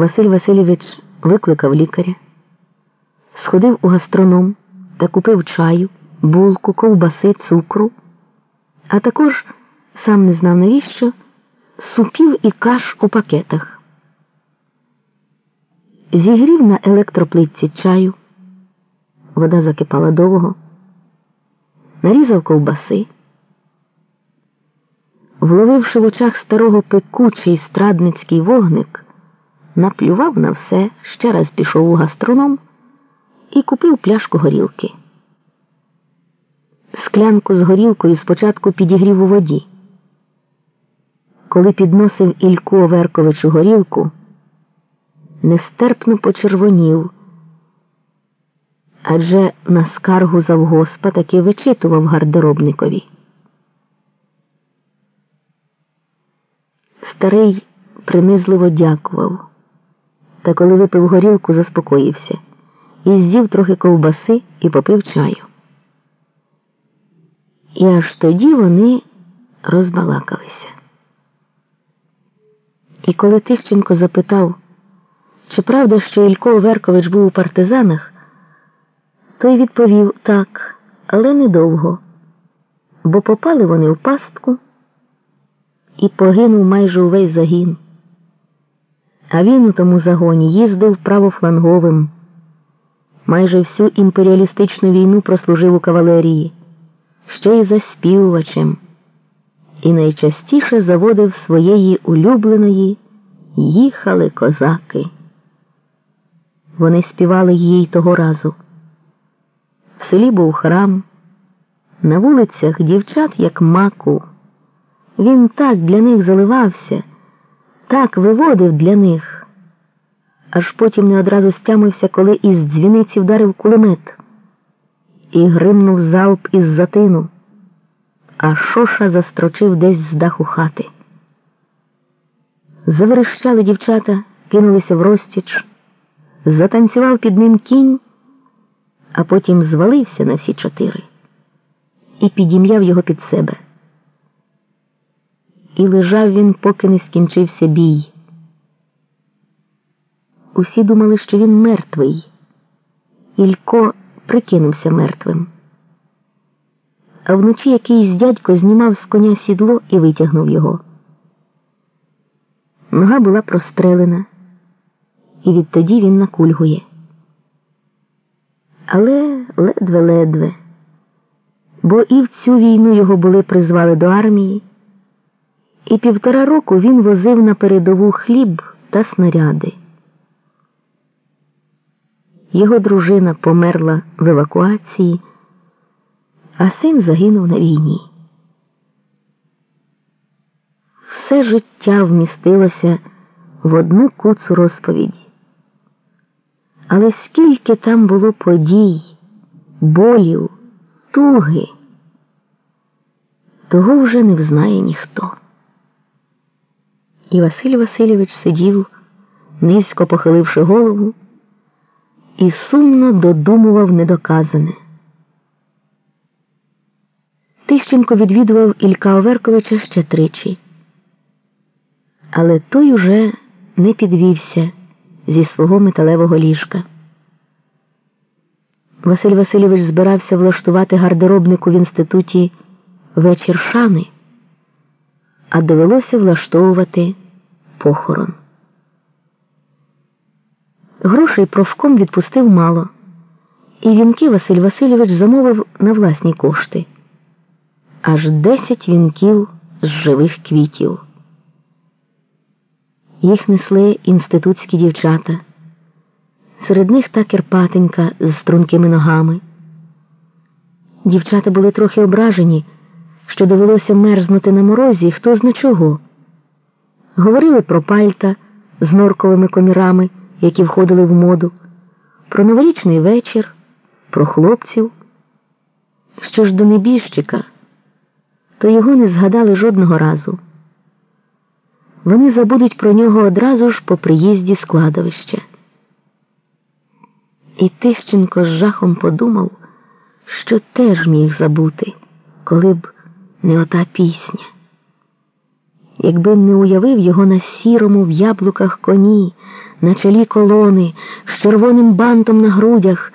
Василь Васильович викликав лікаря, сходив у гастроном та купив чаю, булку, ковбаси, цукру, а також, сам не знав навіщо, супів і каш у пакетах. Зігрів на електроплитці чаю, вода закипала довго, нарізав ковбаси. Вловивши в очах старого пекучий страдницький вогник, наплював на все, ще раз пішов у гастроном і купив пляшку горілки. Склянку з горілкою спочатку підігрів у воді. Коли підносив Ільку Оверковичу горілку, нестерпно почервонів, адже на скаргу завгоспа таки вичитував гардеробникові. Старий принизливо дякував, та коли випив горілку, заспокоївся і з'їв трохи ковбаси і попив чаю. І аж тоді вони розбалакалися. І коли Тищенко запитав, чи правда, що Ілько Веркович був у партизанах, той відповів так, але недовго, бо попали вони в пастку і загинув майже увесь загін. А він у тому загоні їздив правофланговим. Майже всю імперіалістичну війну прослужив у кавалерії, ще й заспівувачем, і найчастіше заводив своєї улюбленої їхали козаки. Вони співали їй того разу. В селі був храм, на вулицях дівчат, як маку. Він так для них заливався, так виводив для них, аж потім не одразу стямився, коли із дзвіниці вдарив кулемет. І гримнув залп із затину, а шоша застрочив десь з даху хати. Заверещали дівчата, кинулися в розтіч, затанцював під ним кінь, а потім звалився на всі чотири і підім'яв його під себе і лежав він, поки не скінчився бій. Усі думали, що він мертвий. Ілько прикинувся мертвим. А вночі якийсь дядько знімав з коня сідло і витягнув його. Нога була прострелена, і відтоді він накульгує. Але ледве-ледве, бо і в цю війну його були призвали до армії і півтора року він возив на передову хліб та снаряди. Його дружина померла в евакуації, а син загинув на війні. Все життя вмістилося в одну куцу розповіді. Але скільки там було подій, болів, туги, того вже не взнає ніхто. І Василь Васильович сидів, низько похиливши голову, і сумно додумував недоказане. Тищенко відвідував Ілька Оверковича ще тричі, але той уже не підвівся зі свого металевого ліжка. Василь Васильович збирався влаштувати гардеробнику в інституті вечір шани а довелося влаштовувати похорон. Грошей профком відпустив мало, і вінки Василь Васильович замовив на власні кошти аж десять вінків з живих квітів. Їх несли інститутські дівчата, серед них та Керпатенька з стрункими ногами. Дівчата були трохи ображені що довелося мерзнути на морозі, хто зна чого. Говорили про пальта з норковими комірами, які входили в моду, про новорічний вечір, про хлопців. Що ж до небіжчика, то його не згадали жодного разу. Вони забудуть про нього одразу ж по приїзді складовища. І Тищенко з жахом подумав, що теж міг забути, коли б не ота пісня. Якби не уявив його на сірому в яблуках коні, на чолі колони, з червоним бантом на грудях.